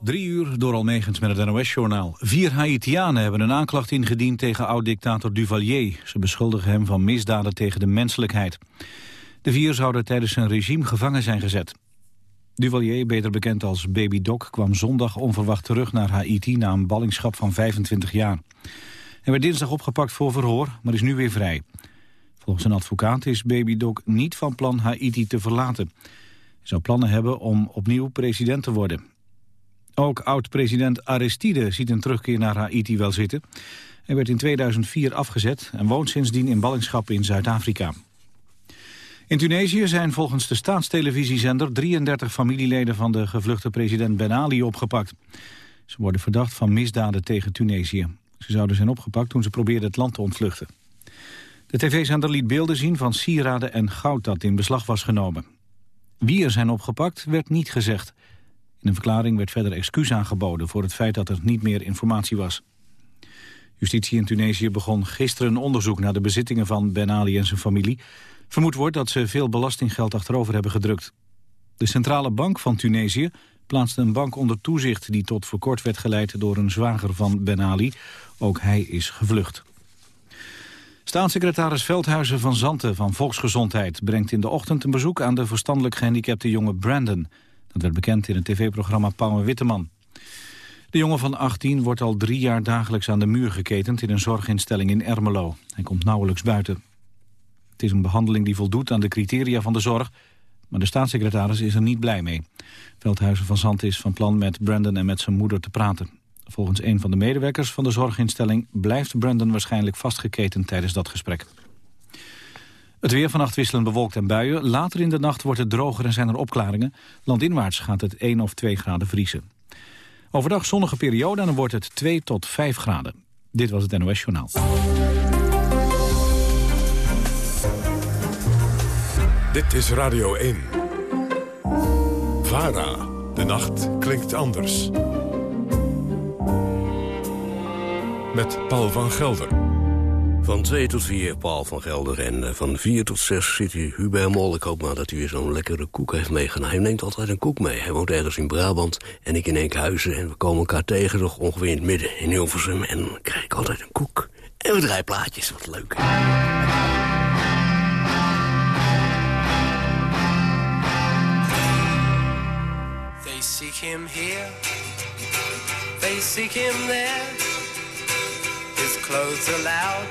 Drie uur door Almegens met het NOS-journaal. Vier Haitianen hebben een aanklacht ingediend tegen oud-dictator Duvalier. Ze beschuldigen hem van misdaden tegen de menselijkheid. De vier zouden tijdens zijn regime gevangen zijn gezet. Duvalier, beter bekend als Baby Doc, kwam zondag onverwacht terug naar Haiti... na een ballingschap van 25 jaar. Hij werd dinsdag opgepakt voor verhoor, maar is nu weer vrij. Volgens een advocaat is Baby Doc niet van plan Haiti te verlaten. Hij zou plannen hebben om opnieuw president te worden. Ook oud-president Aristide ziet een terugkeer naar Haiti wel zitten. Hij werd in 2004 afgezet en woont sindsdien in ballingschap in Zuid-Afrika. In Tunesië zijn volgens de staatstelevisiezender 33 familieleden van de gevluchte president Ben Ali opgepakt. Ze worden verdacht van misdaden tegen Tunesië. Ze zouden zijn opgepakt toen ze probeerden het land te ontvluchten. De tv-zender liet beelden zien van sieraden en goud dat in beslag was genomen. Wie er zijn opgepakt werd niet gezegd. In een verklaring werd verder excuus aangeboden voor het feit dat er niet meer informatie was. Justitie in Tunesië begon gisteren een onderzoek naar de bezittingen van Ben Ali en zijn familie. Vermoed wordt dat ze veel belastinggeld achterover hebben gedrukt. De Centrale Bank van Tunesië plaatste een bank onder toezicht... die tot voor kort werd geleid door een zwager van Ben Ali. Ook hij is gevlucht. Staatssecretaris Veldhuizen van Zanten van Volksgezondheid... brengt in de ochtend een bezoek aan de verstandelijk gehandicapte jonge Brandon. Dat werd bekend in het tv-programma Pauw Witteman. De jongen van 18 wordt al drie jaar dagelijks aan de muur geketend... in een zorginstelling in Ermelo. Hij komt nauwelijks buiten. Het is een behandeling die voldoet aan de criteria van de zorg... maar de staatssecretaris is er niet blij mee. Veldhuizen van Zanten is van plan met Brandon en met zijn moeder te praten. Volgens een van de medewerkers van de zorginstelling... blijft Brandon waarschijnlijk vastgeketend tijdens dat gesprek. Het weer vannacht wisselen bewolkt en buien. Later in de nacht wordt het droger en zijn er opklaringen. Landinwaarts gaat het 1 of 2 graden vriezen. Overdag zonnige periode en dan wordt het 2 tot 5 graden. Dit was het NOS Journaal. Dit is Radio 1. VARA. De nacht klinkt anders. Met Paul van Gelder. Van 2 tot 4 Paul van Gelder en uh, van 4 tot 6 zit u Hubert Mol. Ik hoop maar dat u weer zo'n lekkere koek heeft meegenomen. Hij neemt altijd een koek mee. Hij woont ergens in Brabant en ik in Enkhuizen. En we komen elkaar tegen nog ongeveer in het midden in Hilversum. En dan krijg ik altijd een koek. En we draaien plaatjes, wat leuk. They seek him here, they seek him there. His clothes are loud,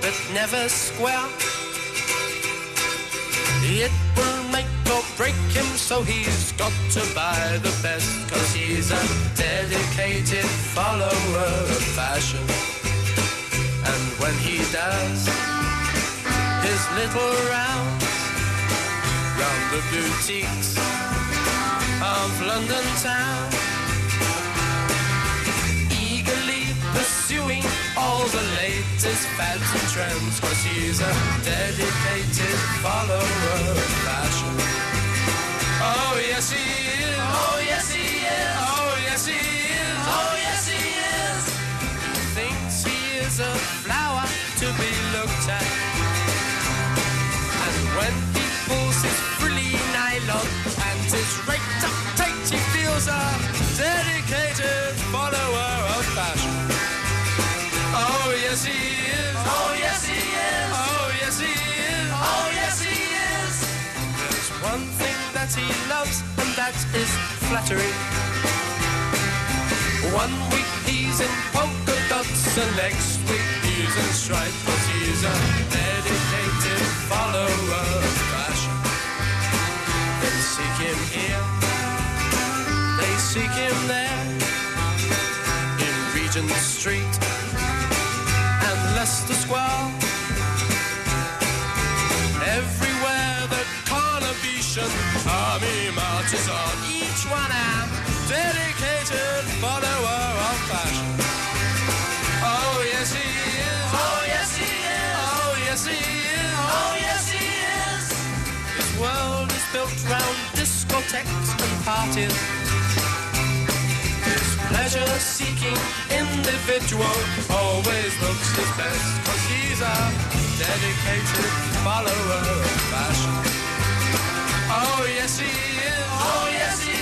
but never square. It will make or break him, so he's got to buy the best, cause he's a dedicated follower of fashion. And when he does his little rounds round the boutiques of London town, and trends, cause he's a dedicated follower of fashion. Oh yes he is. Oh yes he is. Oh yes he is. Oh yes he is. Thinks he is a flower to be looked at. And when he pulls his frilly nylon and his raked up tight, he feels a flattery. One week he's in polka dots, and next week he's in stripes, but he's a dedicated follower of fashion. They seek him here, they seek him there, in Regent Street and Leicester Square. Everywhere the Carnabetian army marches on, one a dedicated follower of fashion. Oh yes he is. Oh yes he is. Oh yes he is. Oh yes he is. His world is built round discotheques and parties. His pleasure-seeking individual always looks his best, cause he's a dedicated follower of fashion. Oh yes he is. Oh yes he is.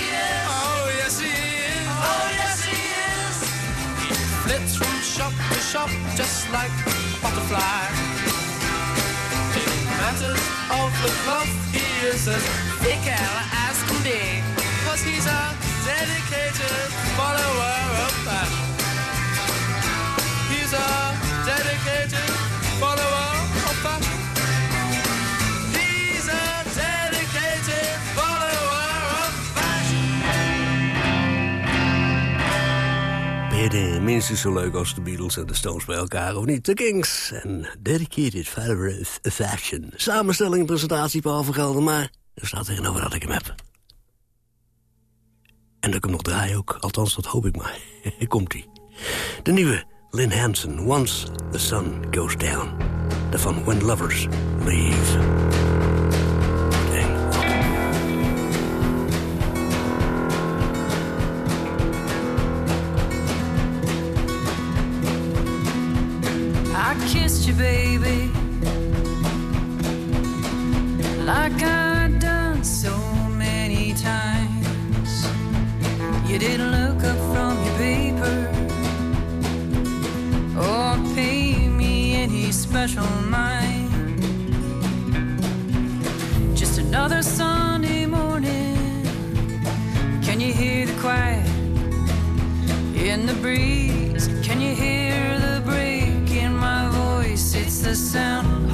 Oh, yes, he is. He flits from shop to shop just like a butterfly. In matters of the cloth, he is as thick as can be. Cause he's a dedicated follower of fashion. He's a dedicated De minstens zo leuk als de Beatles en de Stones bij elkaar, of niet? The Kings en Dedicated of Fashion. Samenstelling en presentatie, Paul van maar er staat tegenover dat ik hem heb. En dat ik hem nog draai ook, althans dat hoop ik maar. Komt-ie. De nieuwe Lynn Hansen, Once the Sun Goes Down. Daarvan When Lovers Leave. The breeze? Can you hear the break in my voice? It's the sound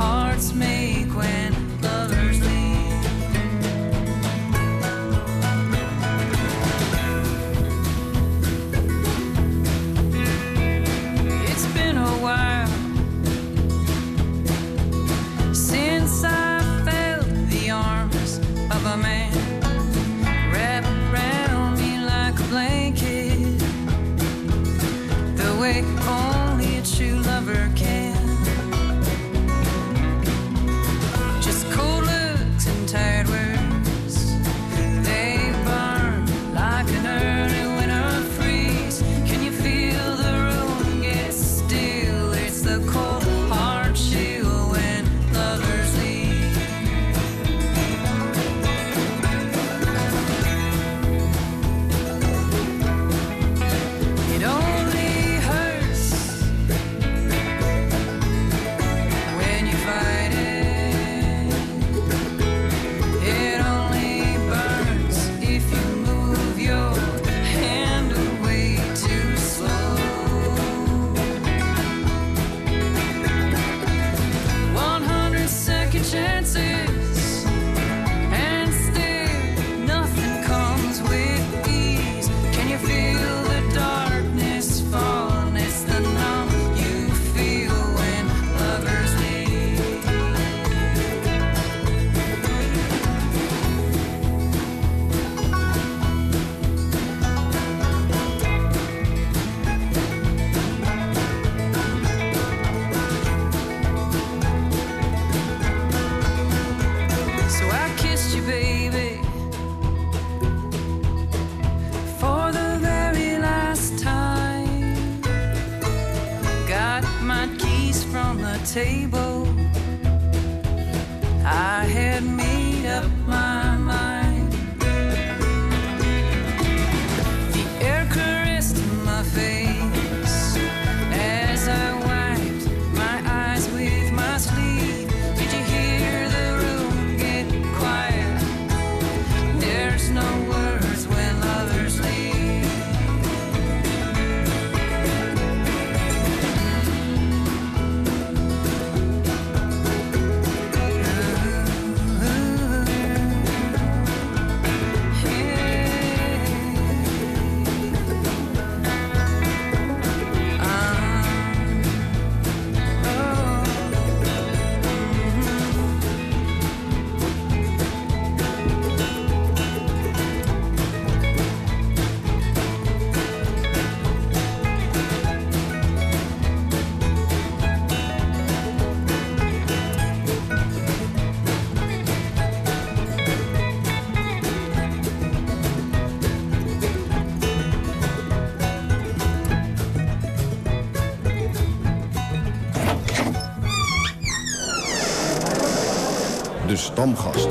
Damgast.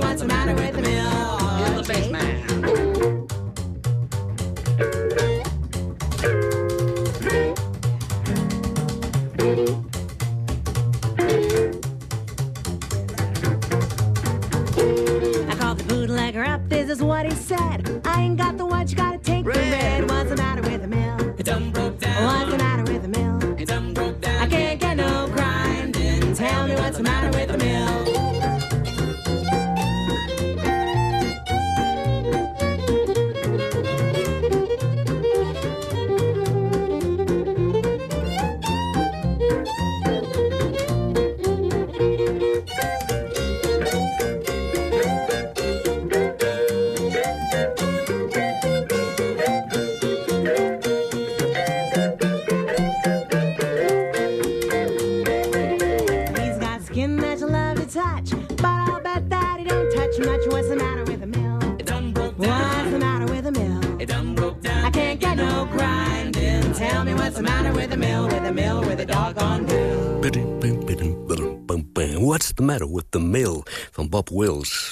what's the matter with me?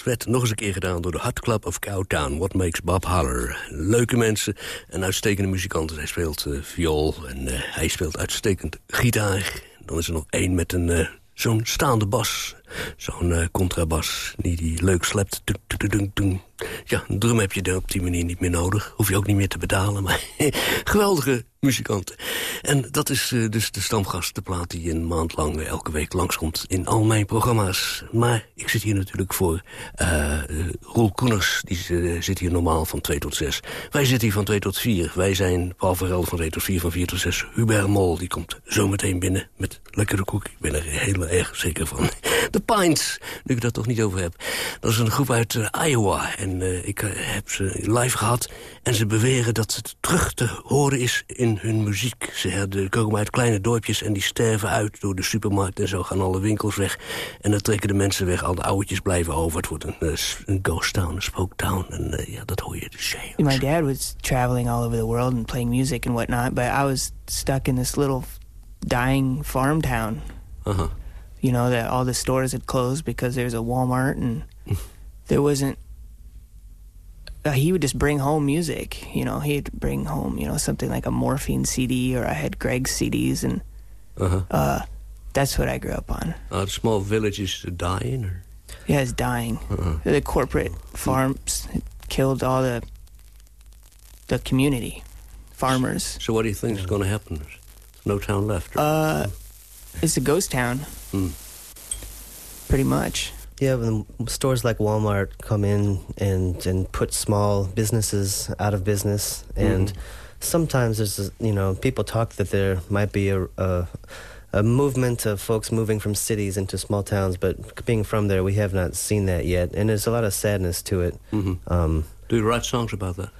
Nog eens een keer gedaan door de Hot Club of Cowtown. What makes Bob holler? Leuke mensen en uitstekende muzikanten. Hij speelt eh, viool en eh, hij speelt uitstekend gitaar. Dan is er nog één met een eh, zo'n staande bas. Zo'n eh, contrabas die die leuk slept. Ja, een drum heb je dan op die manier niet meer nodig. Hoef je ook niet meer te betalen. Maar geweldige muzikanten. En dat is eh, dus de stamgast, de plaat die een maand lang elke week langskomt in al mijn programma's. Maar ik zit hier natuurlijk voor eh Roel Koeners. Die zit hier normaal van 2 tot 6. Wij zitten hier van 2 tot 4. Wij zijn Paul Gelder van 2 tot 4, van 4 tot 6. Hubert Mol, die komt zo meteen binnen met lekkere koek. Ik ben er heel erg zeker van. De Pines, nu ik dat toch niet over heb. Dat is een groep uit eh, Iowa. En eh, ik eh, heb ze live gehad. En ze beweren dat het terug te horen is in hun muziek. Ze komen uit kleine dorpjes en die sterven uit door de supermarkt. En zo gaan alle winkels weg. En dan trekken de mensen weg. Al de ouwetjes blijven over. Het wordt een, een ghost town, een spook town. En ja, dat hoor je dus. My dad was traveling all over the world and playing music and whatnot, but I was stuck in this little dying farm town. Aha. You know that all the stores had closed because there's a Walmart and there wasn't. Uh, he would just bring home music. You know, he'd bring home you know something like a morphine CD or I had Greg's CDs and Uh-huh. uh, that's what I grew up on. The small villages dying? Or? Yeah, it's dying. The corporate farms killed all the the community farmers. So what do you think is going to happen? No town left. or- Uh, it's a ghost town. Hmm. Pretty much. Yeah, when stores like Walmart come in and and put small businesses out of business, and sometimes there's a- you know people talk that there might be a, a a movement of folks moving from cities into small towns, but being from there, we have not seen that yet, and there's a lot of sadness to it. Mhm. Um, Do you write songs about that?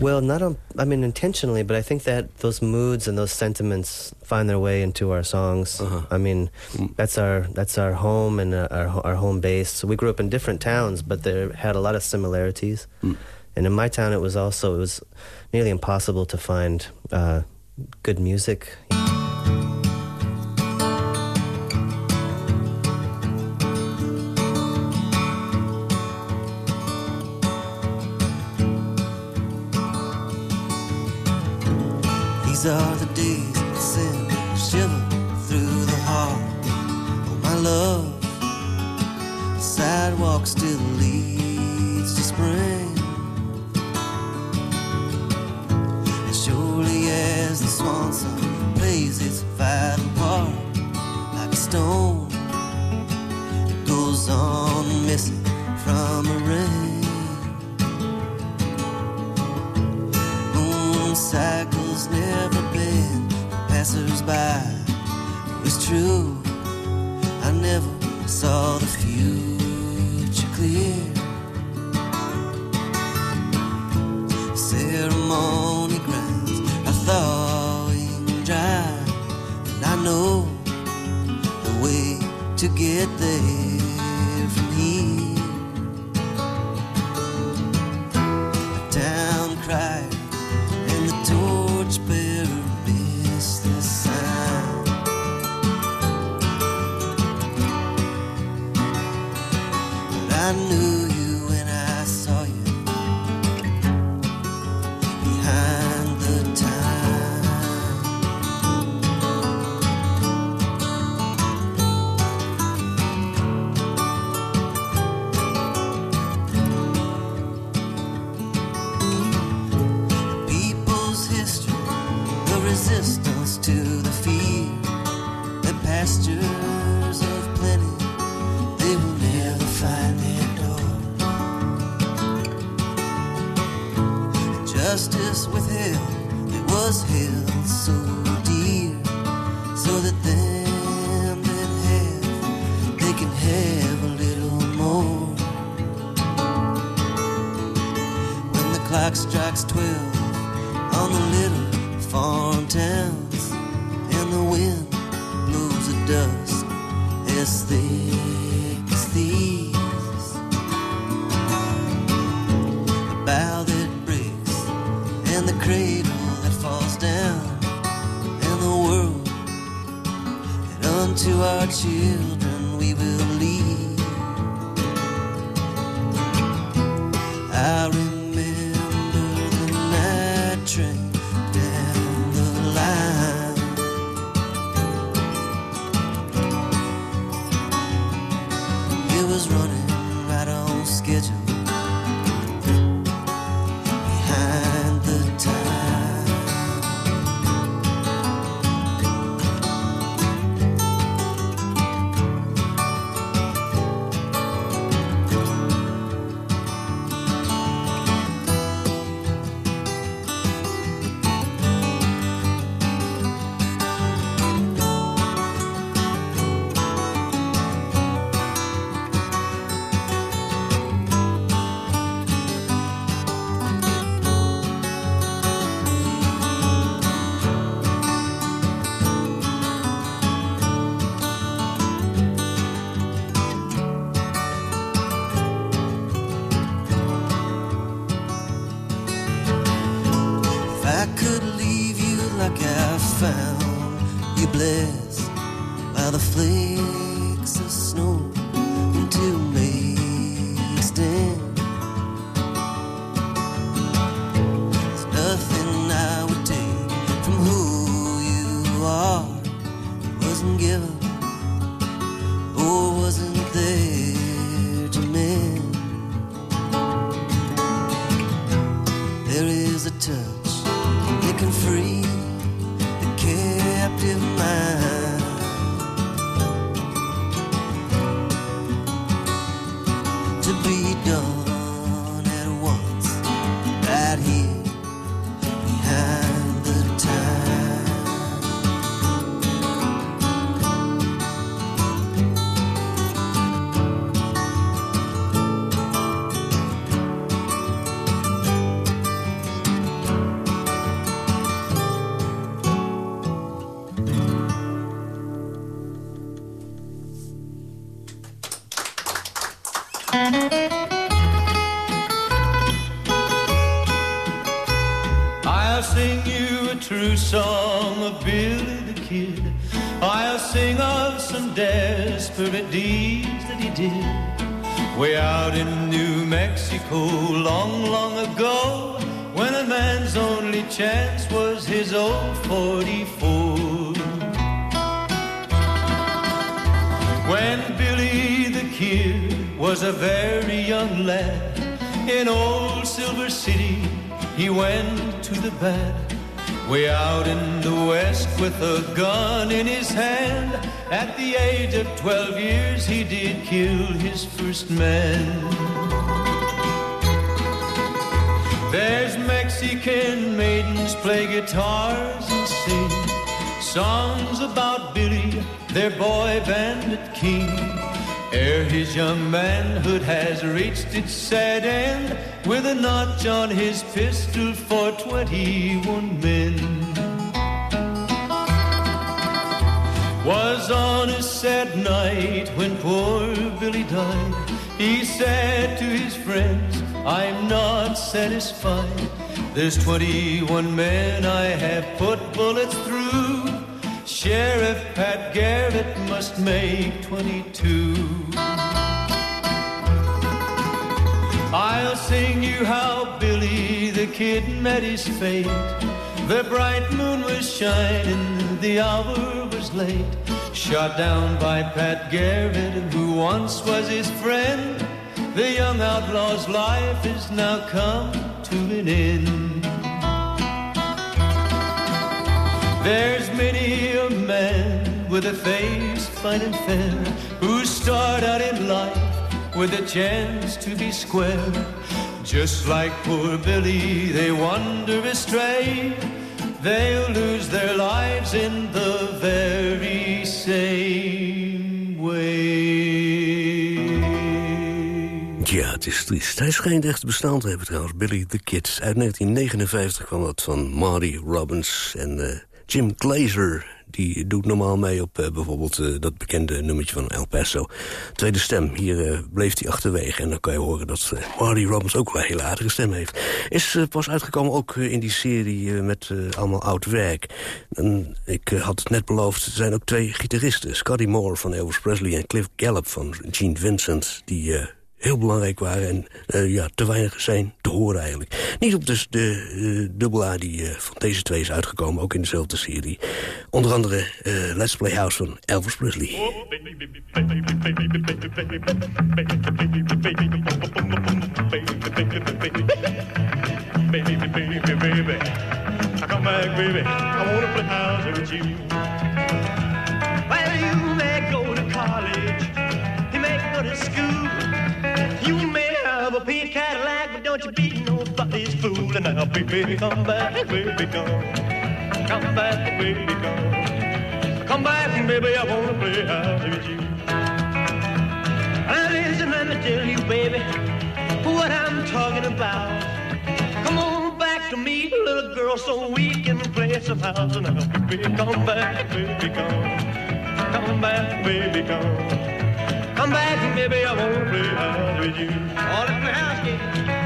Well, not on, I mean intentionally, but I think that those moods and those sentiments find their way into our songs. Uh-huh. I mean, Mm. that's our that's our home and uh, our our home base. So we grew up in different towns, but they had a lot of similarities. Mm. And in my town, it was also it was nearly impossible to find uh, good music. Are the clock strikes twelve on the little farm towns, and the wind blows the dust as thick as thieves. The bough that breaks, and the cradle that falls down, and the world that unto our children mixed in old Silver City, he went to the bat. Way out in the west with a gun in his hand. At the age of 12 years, he did kill his first man. There's Mexican maidens play guitars and sing songs about Billy, their boy bandit king. Ere his young manhood has reached its sad end, with a notch on his pistol for 21 men. Was on a sad night when poor Billy died. He said to his friends, I'm not satisfied. There's 21 men I have put bullets through. Sheriff Pat Garrett must make 22. I'll sing you how Billy the Kid met his fate. The bright moon was shining, the hour was late. Shot down by Pat Garrett, who once was his friend. The young outlaw's life is now come to an end. There's many a man with a face fine and fair who start out in life with a chance to be square. Just like poor Billy, they wander astray. They'll lose their lives in the very same way. Ja, het is triest. Hij schijnt echt bestaan te hebben trouwens, Billy the Kid. Uit 1959 kwam dat van Marty Robbins en eh, Jim Glazer. Die doet normaal mee op eh, bijvoorbeeld eh, dat bekende nummertje van El Paso. Tweede stem, hier eh, bleef hij achterwege. En dan kan je horen dat Marty Robbins ook wel een hele aardige stem heeft. Is pas uitgekomen ook in die serie met allemaal oud werk. En ik had het net beloofd, er zijn ook twee gitaristen. Scotty Moore van Elvis Presley en Cliff Gallup van Gene Vincent. Die... heel belangrijk waren en eh, ja, te weinig zijn te horen eigenlijk. Niet op dus de dubbel A die eh, van deze twee is uitgekomen, ook in dezelfde serie. Onder andere Let's Play House van Elvis Presley. Don't you be nobody's fool. And now, baby, come back, baby, come, come back, baby, come, come back, baby. I wanna play house with you. Now, listen, let me tell you, baby, what I'm talking about. Come on back to me, little girl, so we can play some house and now, baby, come back, baby, come, come back, baby, come, come back, baby, I wanna play house with you. All in the house, yeah.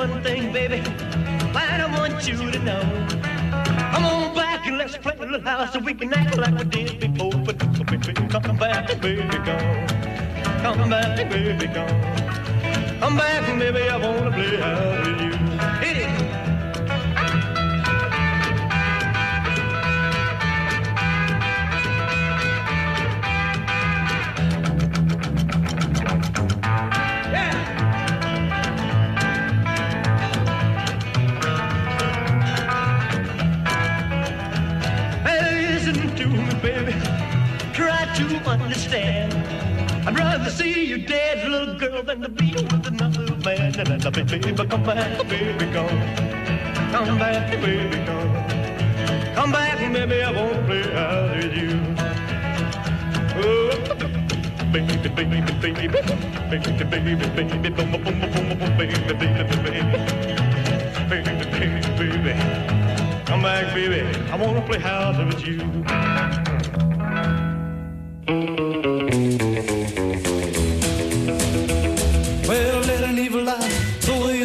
One thing, baby, I want you to know. Come on back and let's play a little house so we can act like we did before. But baby, come back, baby, come. Come back, baby, come. Come back, baby, I wanna play house with you. Understand. I'd rather see you dead, little girl, than to be with another man. And then, baby, come back, baby, come. Come back, baby, come. Come back, baby, I wanna play house with you. Oh, baby, baby, baby, baby, baby, baby, baby, baby, boom, boom, boom, boom, boom, baby, baby, baby, baby, baby, baby. Come back, baby. I wanna play house with you.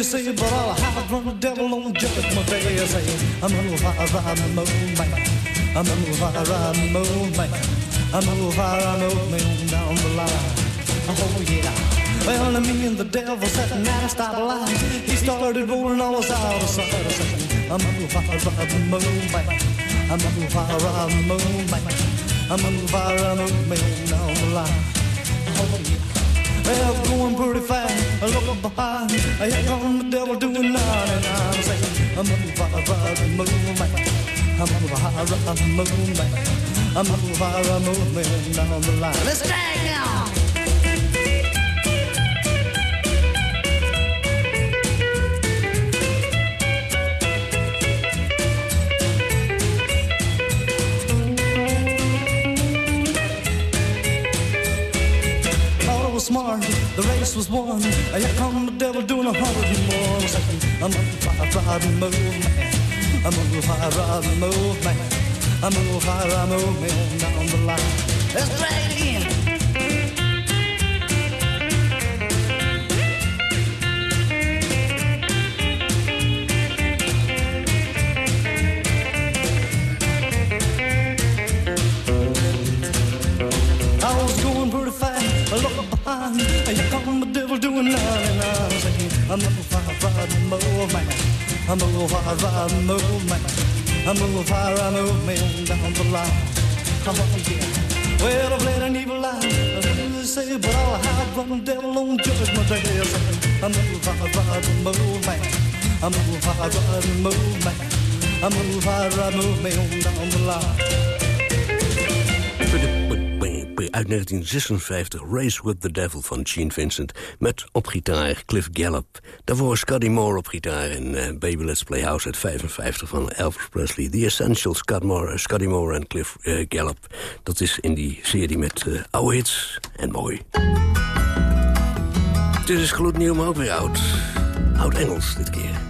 Say, but I'll hide from the devil on judgment day. You say, I'm a fire, I'm a moon man. I'm a fire, I'm a moon man. I'm a fire, I'm a moon down the line. Oh, yeah. Well, me and the devil and at a stoplight. He started rolling all us out of sight. I said, I'm a fire, I'm a moon man. I'm a fire, I'm a moon man. I'm a fire, I'm a moon down the line. Oh, yeah. Hell's going pretty fast. I look up behind. Here come the devil doing nine and I'm saying, I'm up far, far, move back. I'm up far, move movement, I'm up far, a movement down the line. Let's drag. race was won. Here come the devil doing a hundred and one. I'm said, fire ride, man. I move, I move, man. I move, I move, man. Down the line. I'm a little hard riding old man. I'm a little fire riding old man down the line. Oh, yeah. Well, I've led an evil life, as they say, but I'll hide from the devil on judgment day. I'm a little hard riding old man. I'm a little hard riding old man. I'm a little hard riding old man down the line. Uit 1956, Race with the Devil van Gene Vincent... met op gitaar Cliff Gallup. Daarvoor Scotty Moore op gitaar en eh, Baby Let's Play House uit 55 van Elvis Presley. The Essentials, Scott Moore, Scotty Moore en Cliff eh, Gallup. Dat is in die serie met eh, oude hits en mooi. Dit is gloednieuw, maar ook weer oud. Oud-Engels dit keer.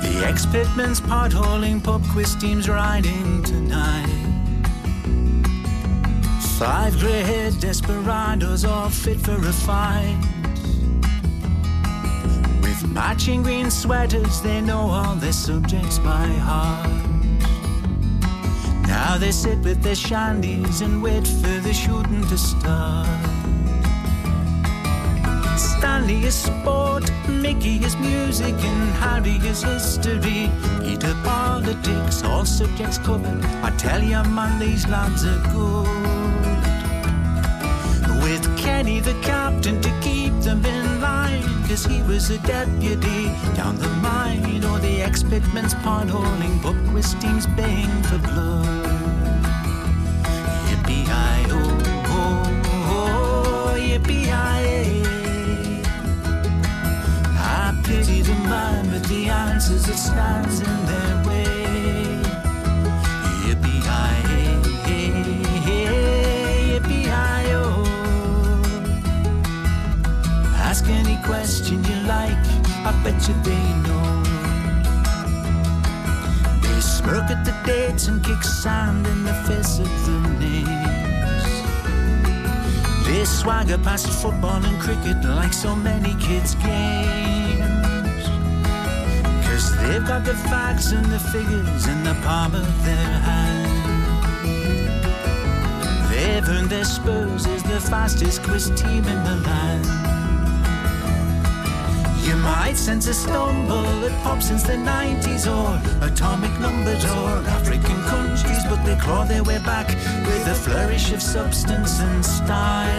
The ex-pitman's potholing pub quiz team's riding tonight. Five grey-haired desperados all fit for a fight. With matching green sweaters, they know all their subjects by heart. Now they sit with their shandies and wait for the shooting to start. Stanley is sport, Mickey is music, and Harry is history. Peter politics, all subjects covered. I tell you, man, these lads are good. Kenny the captain to keep them in line, cause he was a deputy down the mine. Or the ex-pitman's potholing book with teams baying for blood. Yippee-hi-oh, oh, oh yippee-hi-ay. I pity the man with the answers that stands in You they know. They smirk at the dates and kick sand in the face of the names. They swagger past football and cricket like so many kids' games. Cause they've got the facts and the figures in the palm of their hand. They've earned their spurs as the fastest quiz team in the land. Sense a stumble that pops since the 90s or atomic numbers or African countries, but they claw their way back with a flourish of substance and style.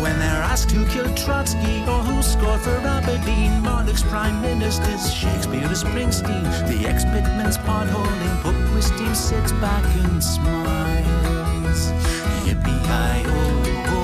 When they're asked who killed Trotsky or who scored for Aberdeen, monarchs, prime ministers, Shakespeare or Springsteen, the ex-pitman's potholing pub quiz team sits back and smiles. Yippee-hi-oh, oh.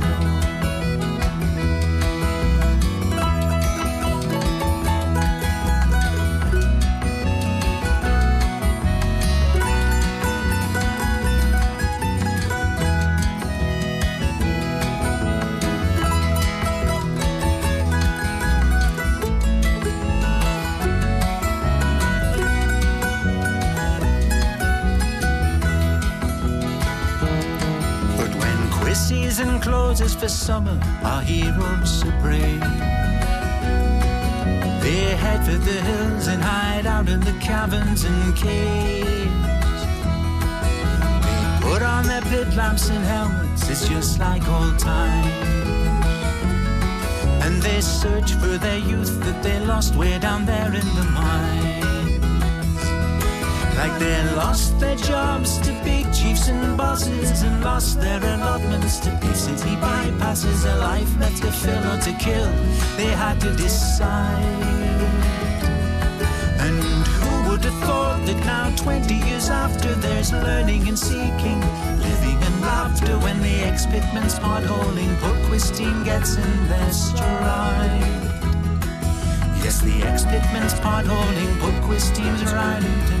summer, our heroes are brave. They head for the hills and hide out in the caverns and caves. They put on their pit lamps and helmets, it's just like old times. And they search for their youth that they lost way down there in the mines. Like they lost their jobs to big chiefs and bosses and lost their allotments to big city bypasses. A life meant to fill or to kill, they had to decide. And who would have thought that now, 20 years after, there's learning and seeking, living and laughter when the ex-pitman's quiz team gets in their stride. Yes, the ex-pitman's potholing pub quiz team's riding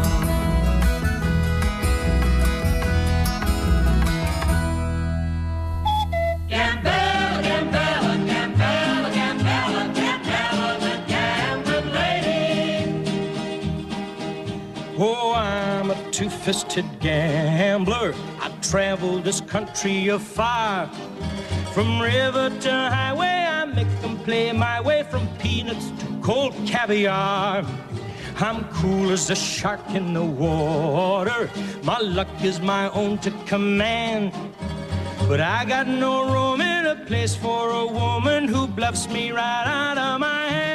two-fisted gambler. I traveled this country afar. From river to highway, I make them play my way from peanuts to cold caviar. I'm cool as a shark in the water. My luck is my own to command. But I got no room in a place for a woman who bluffs me right out of my hand.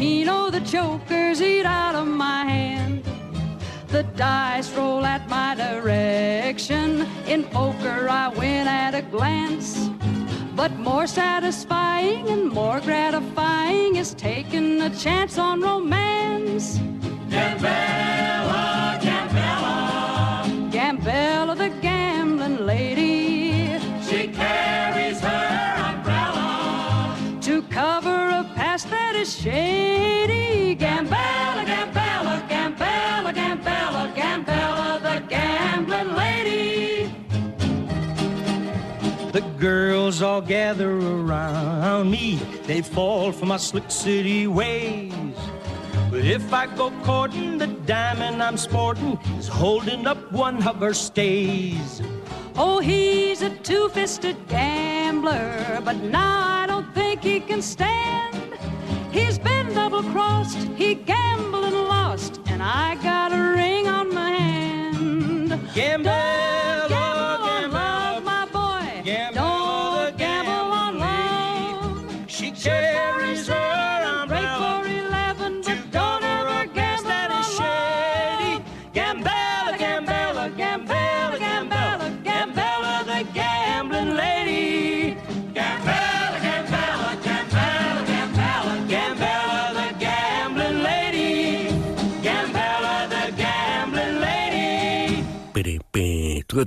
Keno, the jokers eat out of my hand. The dice roll at my direction. In poker, I win at a glance. But more satisfying and more gratifying is taking a chance on romance. Gambella, Gambella, Gambella, is shady. Gambella, Gambella, Gambella, Gambella, Gambella, the gambling lady. The girls all gather around me. They fall for my slick city ways. But if I go courting, the diamond I'm sporting is holding up one of her stays. Oh, he's a two-fisted gambler, but now I don't think he can stand. He's been double-crossed, he gambled and lost, and I got a ring on my hand. Gamble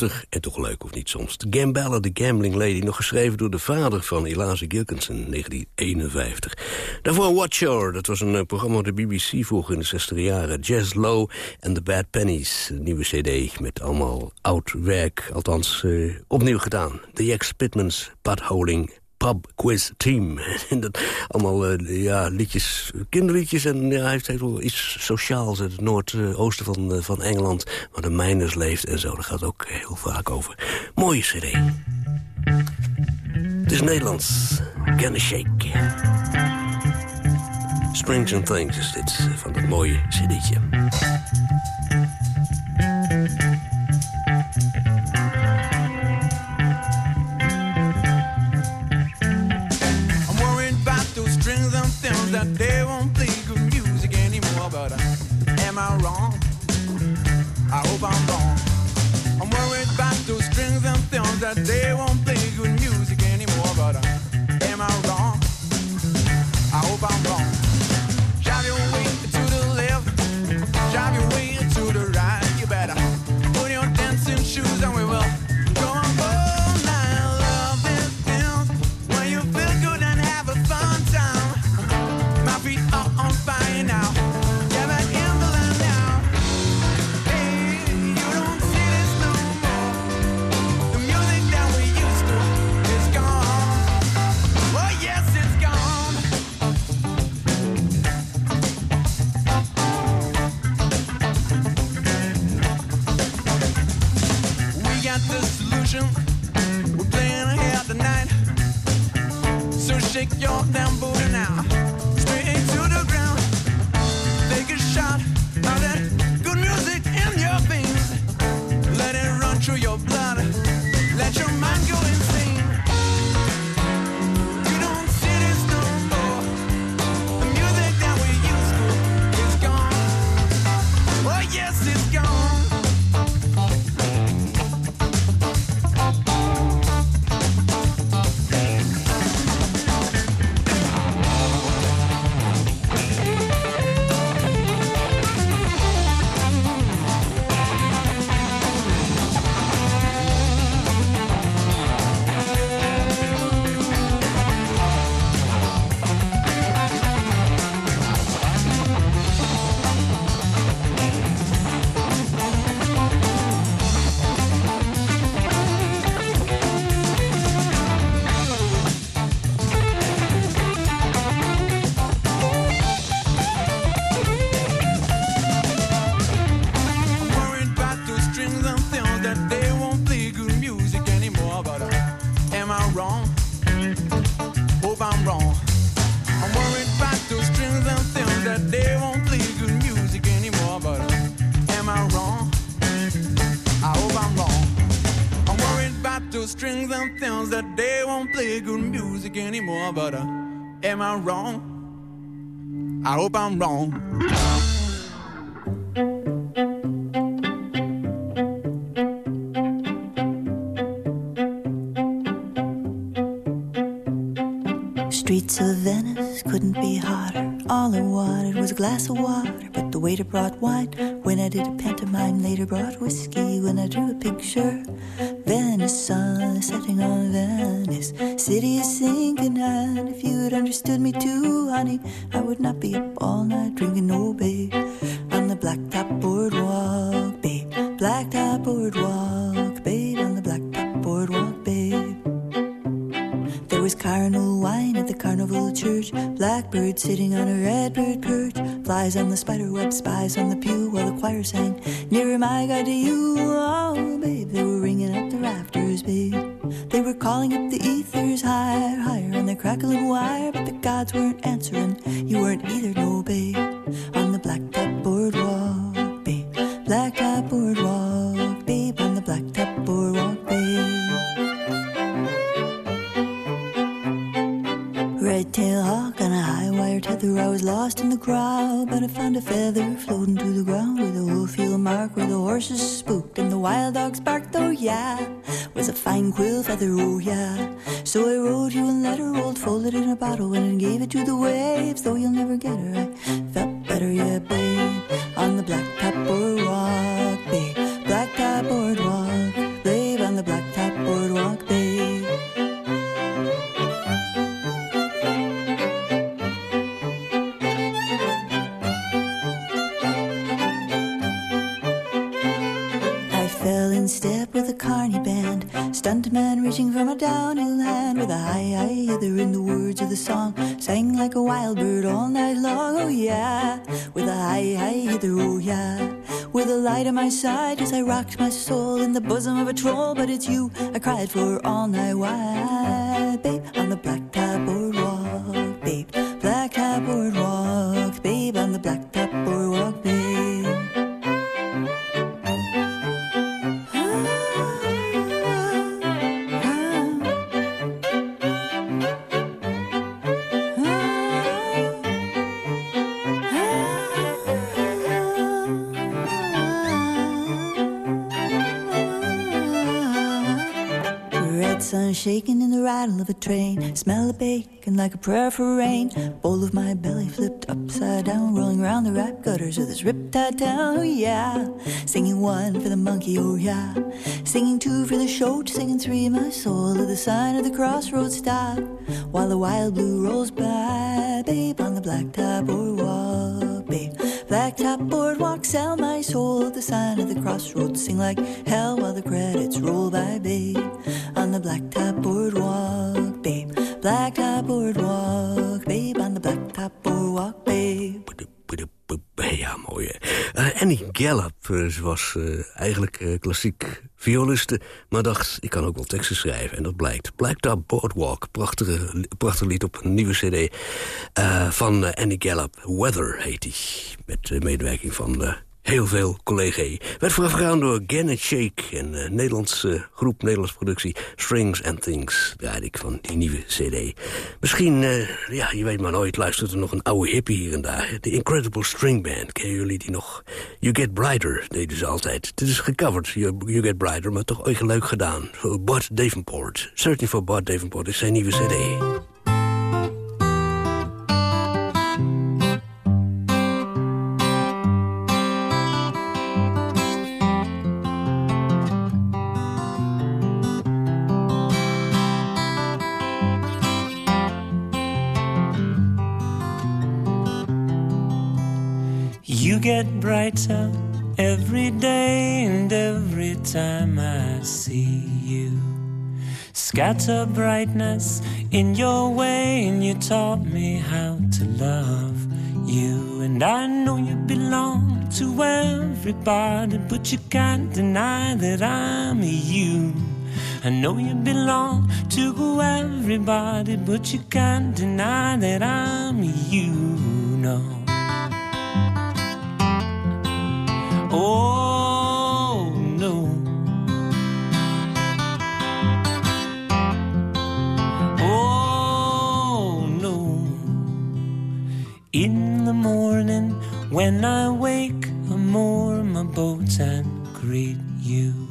En toch leuk of niet soms. De Gambella, de Gambling Lady, nog geschreven door de vader van Eliza Gilkinson, 1951. Daarvoor Watcher, dat was een eh, programma op de BBC vroeger in de 60 jaren. Jazz Low and the Bad Pennies, een nieuwe cd met allemaal oud werk, althans eh, opnieuw gedaan. The Jack Pitmans, Potholing pub quiz team. En dat allemaal eh, ja, liedjes, kinderliedjes. En ja, hij heeft wel iets sociaals uit het noordoosten van, eh, van Engeland. Waar de mijners leeft en zo. Daar gaat het ook heel vaak over. Mooie cd. Het is Nederlands. Gonna shake. Springs and Things is dit eh, van dat mooie cd'tje. Strings and things that they won't play good music anymore. But uh, am I wrong? I hope I'm wrong. Streets of Venice couldn't be hotter. All I wanted was a glass of water. But the waiter brought wine when I did a pantomime. Later brought whiskey when I drew a picture. Venice sun setting on Venice. City is sinking, and if you had understood me too, honey, I would not be up all night drinking no babe. On the blacktop boardwalk, babe. Blacktop boardwalk, babe. On the blacktop boardwalk, babe. There was carnival wine the carnival church. Blackbird sitting on a redbird perch. Flies on the spider web, spies on the pew while the choir sang. Nearer my God to you, oh babe. They were ringing up the rafters, babe. They were calling up the ethers higher, higher on the crackling wire, but the gods weren't answering. You weren't either, no babe. On the blacktop boardwalk, babe. Blacktop boardwalk, Tail hawk on a high wire tether. I was lost in the crowd, but I found a feather floating to the ground with a wolf-heel mark where the horses spooked and the wild dogs barked. Oh yeah, was a fine quill feather. Oh yeah. So I wrote you a letter, rolled, folded in a bottle, and gave it to the waves. Though you'll never get her, I felt better, yeah, babe. On the blacktop boardwalk, oh, like a wild bird all night long. Oh yeah, with a high high hither. Oh yeah, with a light at my side as I rocked my soul in the bosom of a troll. But it's you I cried for all night wide, like a prayer for rain. Bowl of my belly flipped upside down, rolling around the rap gutters of this riptide town. Oh yeah, singing one for the monkey. Oh yeah, singing two for the shoat, singing three my soul to the sign of the crossroads stop. While the wild blue rolls by, babe, on the blacktop boardwalk, babe. Blacktop boardwalk, sell my soul at the sign of the crossroads. Sing like hell while the credits Gallup, ze was eh, eigenlijk eh, klassiek violiste... maar dacht, ik kan ook wel teksten schrijven. En dat blijkt. Blacktop Boardwalk, prachtige, prachtig lied op een nieuwe cd... eh, van Annie Gallup. Weather heet die. Met medewerking van heel veel collega's. Werd voorafgegaan door Gannett Shake... en eh Nederlandse groep, Nederlandse productie... Strings and Things, draaide ik van die nieuwe cd. Misschien, eh, ja, je weet maar nooit... luistert er nog een oude hippie hier en daar. De Incredible String Band, kennen jullie die nog? You Get Brighter deden ze altijd. Dit is gecoverd, You, Get Brighter, maar toch echt leuk gedaan. Bud Davenport. Searching for Bud Davenport is zijn nieuwe cd. Brighter every day and every time I see you. Scatter brightness in your way, and you taught me how to love you. And I know you belong to everybody, but you can't deny that I'm you. I know you belong to everybody, but you can't deny that I'm you. No. Oh no. Oh no. In the morning when I wake, I moor my boat and greet you.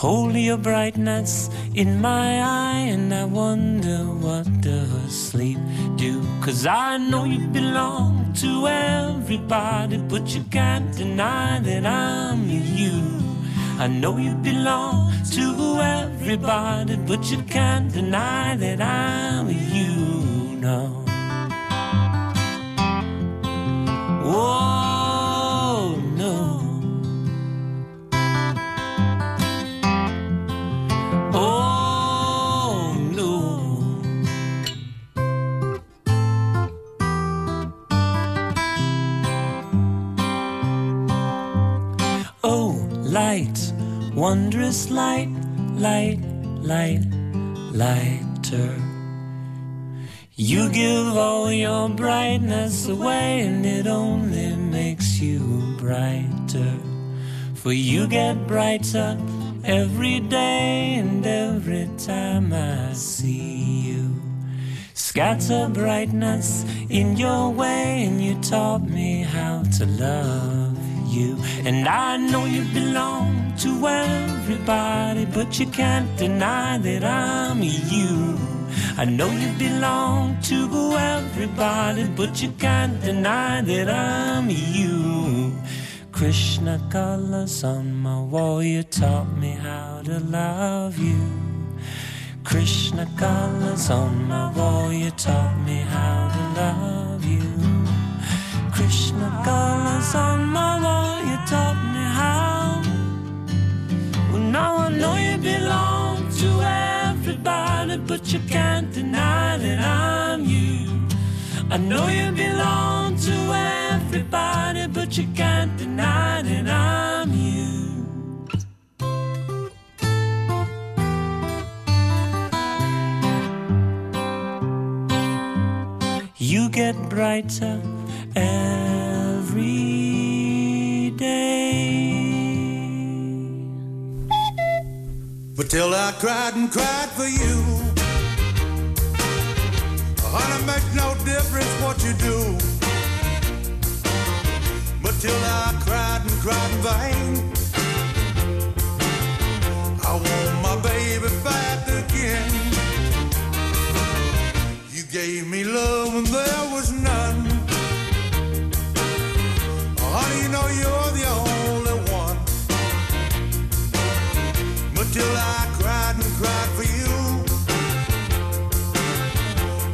Hold your brightness in my eye, and I wonder what does sleep do. Cause I know you belong to everybody, but you can't deny that I'm you. I know you belong to everybody, but you can't deny that I'm you. No. Oh, wondrous light, light, light, lighter. You give all your brightness away, and it only makes you brighter. For you get brighter every day, and every time I see you. Scatter brightness in your way, and you taught me how to love you. And I know you belong to everybody, but you can't deny that I'm you. I know you belong to everybody, but you can't deny that I'm you. Krishna colors on my wall, you taught me how to love you. Krishna colors on my wall, you taught me how to love you. Krishna colors on my wall, you taught me how. Well, now I know you belong to everybody, but you can't deny that I'm you. I know you belong to everybody, but you can't deny that I'm you. You get brighter every day. But till I cried and cried for you. Honey, make no difference what you do. But till I cried and cried in vain. I want my baby back again. You gave me love when there was none. You're the only one. But till I cried and cried for you,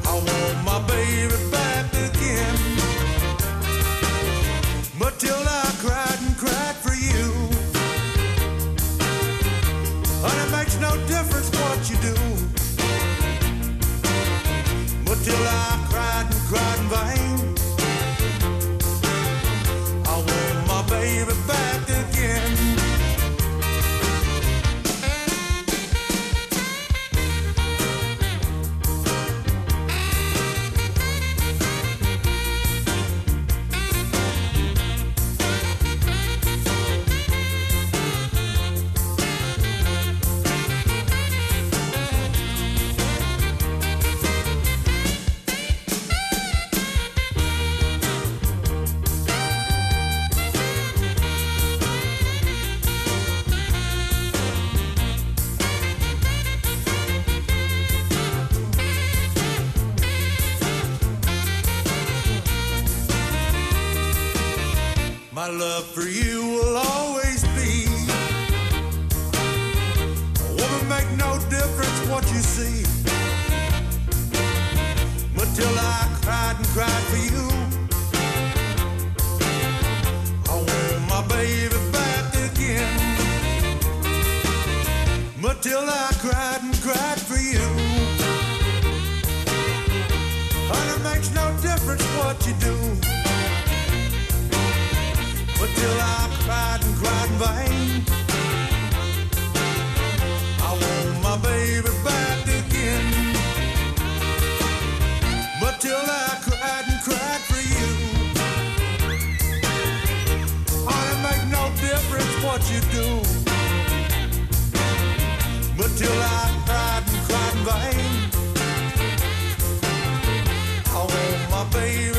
I want my baby back again. But till I cried and cried for you, makes no difference what you do. You will always be. A woman make no difference what you see. But till I cried and cried for you, I want my baby back again. But till I cried and cried for you, and it makes no difference what you do till I cried and cried in vain. I want my baby back again. But till I cried and cried for you, honey, it make no difference what you do. But till I cried and cried in vain, I want my baby.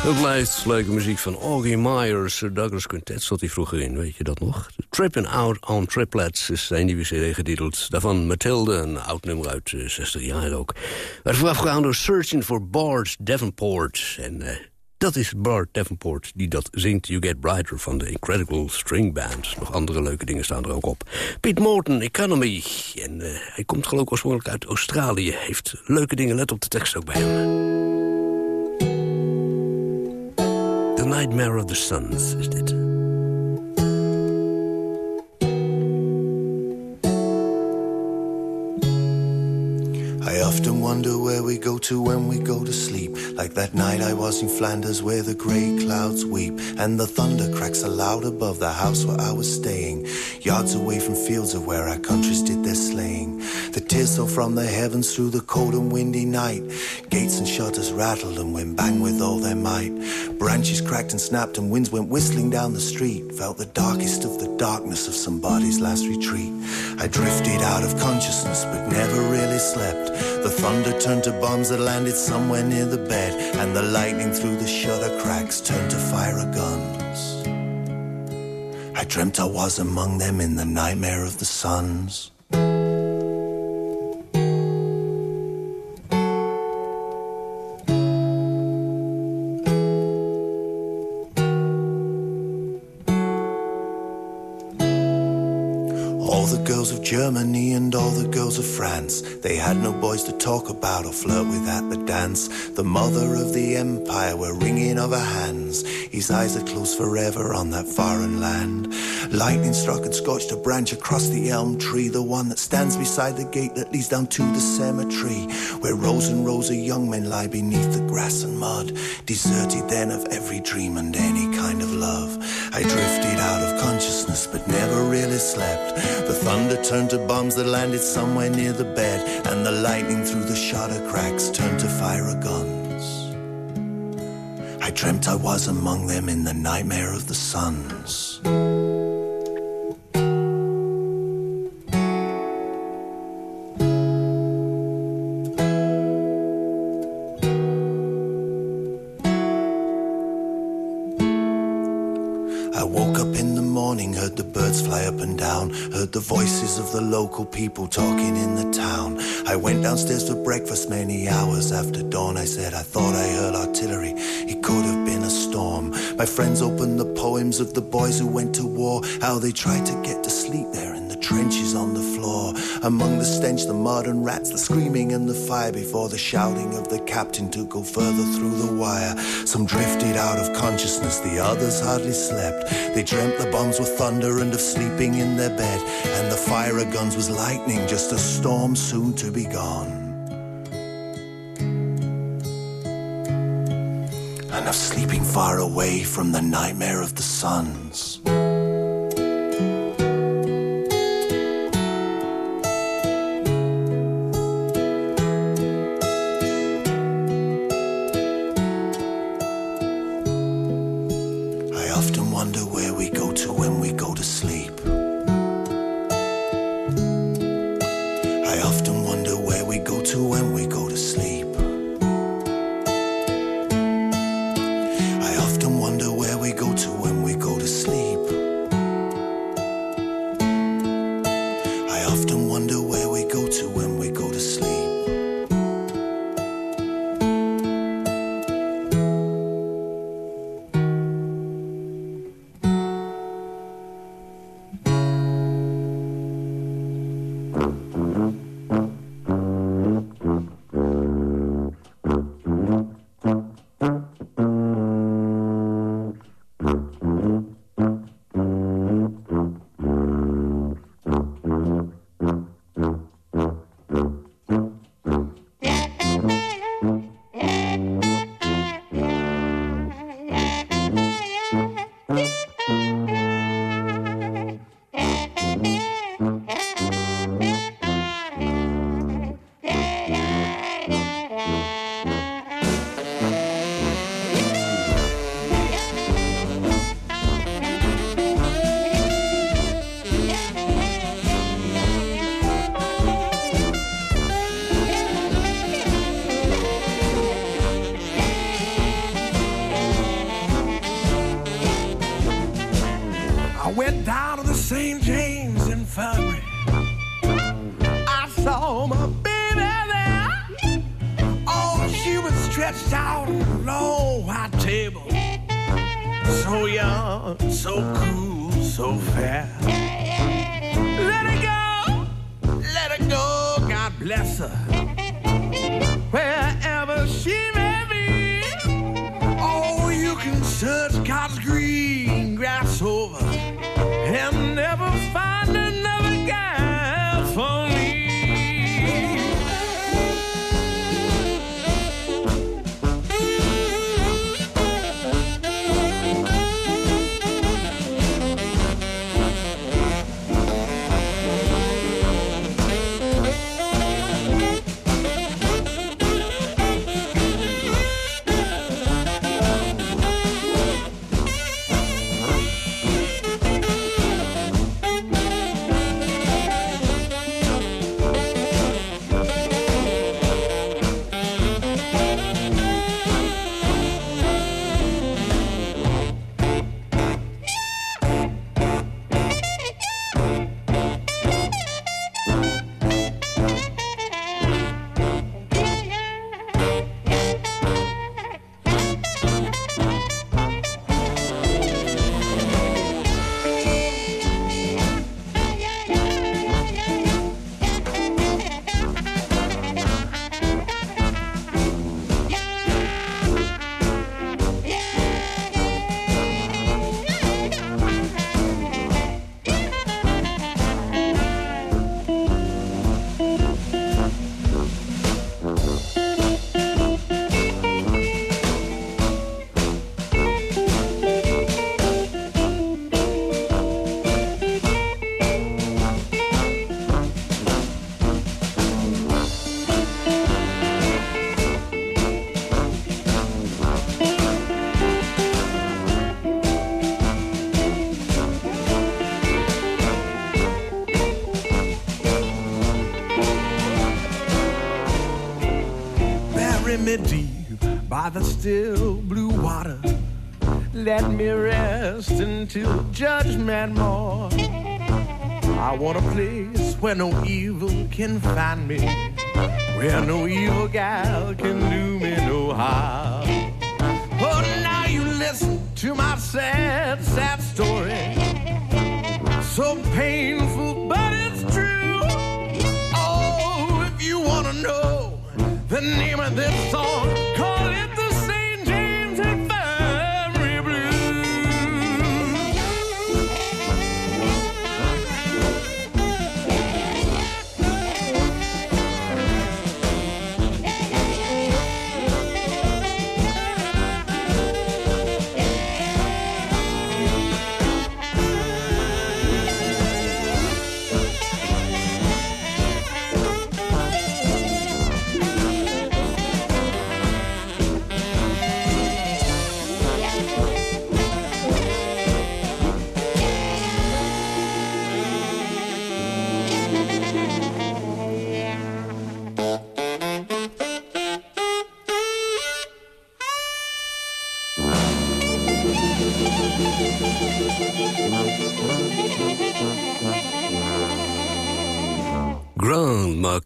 Het blijft leuke muziek van Augie Myers. Douglas Quintet zat hij vroeger in, weet je dat nog? Trippin' Out on Triplets is zijn nieuwe cd getiteld. Daarvan Mathilde, een oud nummer uit 60 jaar ook. Werd voorafgegaan door Searching for Bart Davenport. En uh, dat is Bart Davenport die dat zingt. You Get Brighter van de Incredible String Band. Nog andere leuke dingen staan er ook op. Piet Morton, Economy. En uh, hij komt geloof ik oorspronkelijk uit Australië. Heeft leuke dingen, let op de tekst ook bij hem. The Nightmare of the Suns is dit. I often wonder where we go to when we go to sleep. Like that night I was in Flanders where the grey clouds weep and the thunder cracks aloud above the house where I was staying. Yards away from fields of where our countries did their slaying. The tears from the heavens through the cold and windy night. Gates and shutters rattled and went bang with all their might. Branches cracked and snapped and winds went whistling down the street. Felt the darkest of the darkness of somebody's last retreat. I drifted out of consciousness but never really slept. The thunder turned to bombs that landed somewhere near the bed, and the lightning through the shutter cracks turned to fire guns. I dreamt I was among them in the nightmare of the suns. Of France, they had no boys to talk about or flirt with at the dance. The mother of the empire were wringing of her hands. His eyes are closed forever on that foreign land. Lightning struck and scorched a branch across the elm tree, the one that stands beside the gate that leads down to the cemetery, where rows and rows of young men lie beneath the grass and mud, deserted then of every dream and any kind of love. I drifted out of consciousness but never really slept. The thunder turned to bombs that landed somewhere near the bed, and the lightning through the shutter cracks turned to fire guns. I dreamt I was among them in the nightmare of the suns. Local people talking in the town. I went downstairs for breakfast many hours after dawn. I said, I thought I heard artillery, it could have been a storm. My friends opened the poems of the boys who went to war, how they tried to get to sleep there in the trenches on the. Among the stench, the mud and rats, the screaming and the fire before the shouting of the captain to go further through the wire. Some drifted out of consciousness, the others hardly slept. They dreamt the bombs were thunder and of sleeping in their bed, and the fire of guns was lightning, just a storm soon to be gone. And of sleeping far away from the nightmare of the suns. Can find me,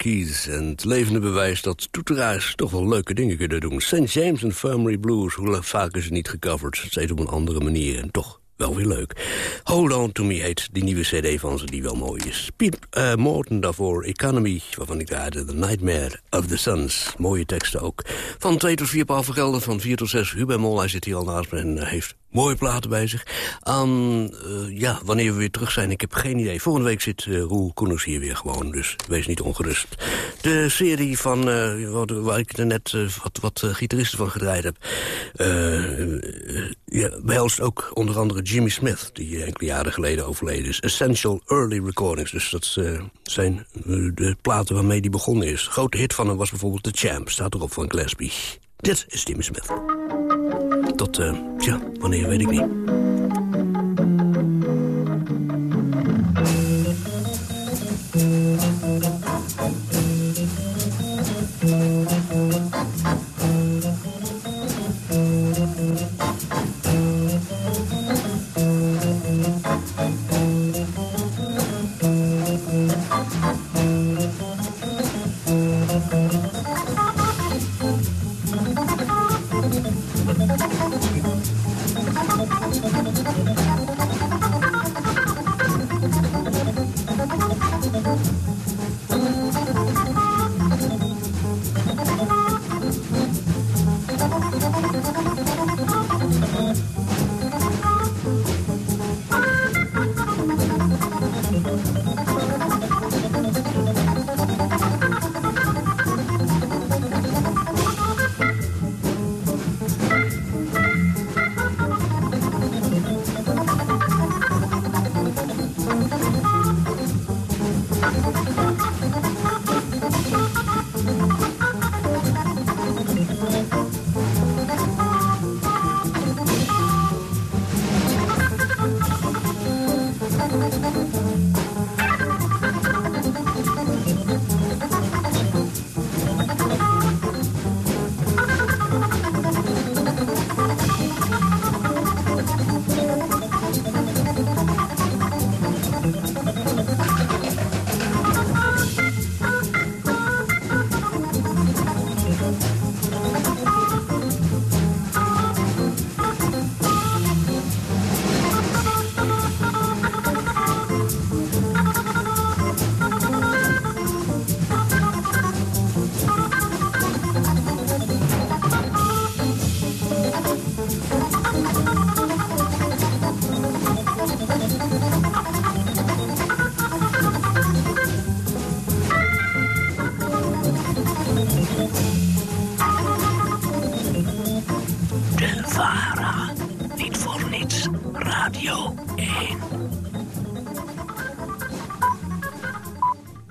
En het levende bewijs dat toeteraars toch wel leuke dingen kunnen doen. St. James Infirmary Blues, hoe vaak is het niet gecoverd? Steeds op een andere manier en toch wel weer leuk. Hold On To Me heet die nieuwe cd van ze die wel mooi is. Piet eh, Morton daarvoor, Economy, waarvan ik draaide The Nightmare of the Suns. Mooie teksten ook. Van 2 tot 4 Paul van Gelder, van 4 tot 6 Hubert Mol, hij zit hier al naast me en eh, heeft mooie platen bij zich. Aan, eh, ja, wanneer we weer terug zijn, ik heb geen idee. Volgende week zit uh, Roel Koeners hier weer gewoon, dus wees niet ongerust. De serie van, eh, waar ik er net wat, wat gitaristen van gedraaid heb... ja, behelst ook onder andere Jimmy Smith... die enkele jaren geleden overleden is. Essential Early Recordings, dus dat zijn de platen waarmee die begonnen is. grote hit van hem was bijvoorbeeld The Champ, staat erop van Gillespie. Dit is Jimmy Smith. Tot, eh, ja, wanneer weet ik niet.